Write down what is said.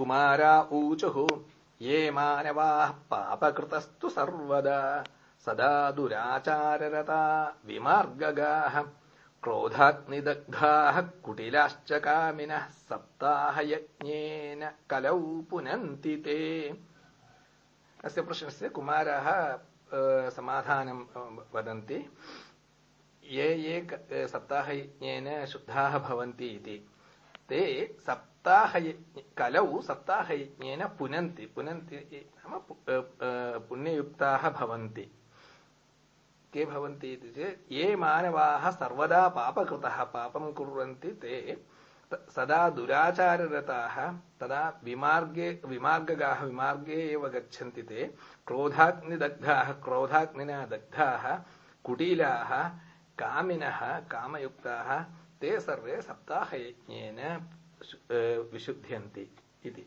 कुमारा ऊचुः। ये मानवाः पापकृतस्तु सर्वदा। सदा दुराचाररता विमार्गगाः। क्रोधाग्निदग्धाः कुटिलाश्च कामिनः सप्ताहयज्ञेन कलौ पुनन्ति ते। अस्य प्रश्नस्य कुमाराः समाधानं वदन्ति। ये ये सप्ताहयज्ञेन शुद्धाः भवन्ति इति ते सप्ताह कलौ सप्ताहयज्ञेन पुनन्ति पुनन्ति नाम पुण्ययुक्ताः भवन्ति के भवन्ति इति चेत् ये मानवाः सर्वदा पापकृतः पापं कुर्वन्ति ते सदा दुराचाररताः तदा विमार्गे विमार्गगाः विमार्गे एव गच्छन्ति ते क्रोधाग्निदग्धाः क्रोधाग्निना दग्धाः कुटीलाः कामिनः कामयुक्ताः ते सर्वे सप्ताहयज्ञेन विशुध्यन्ति इति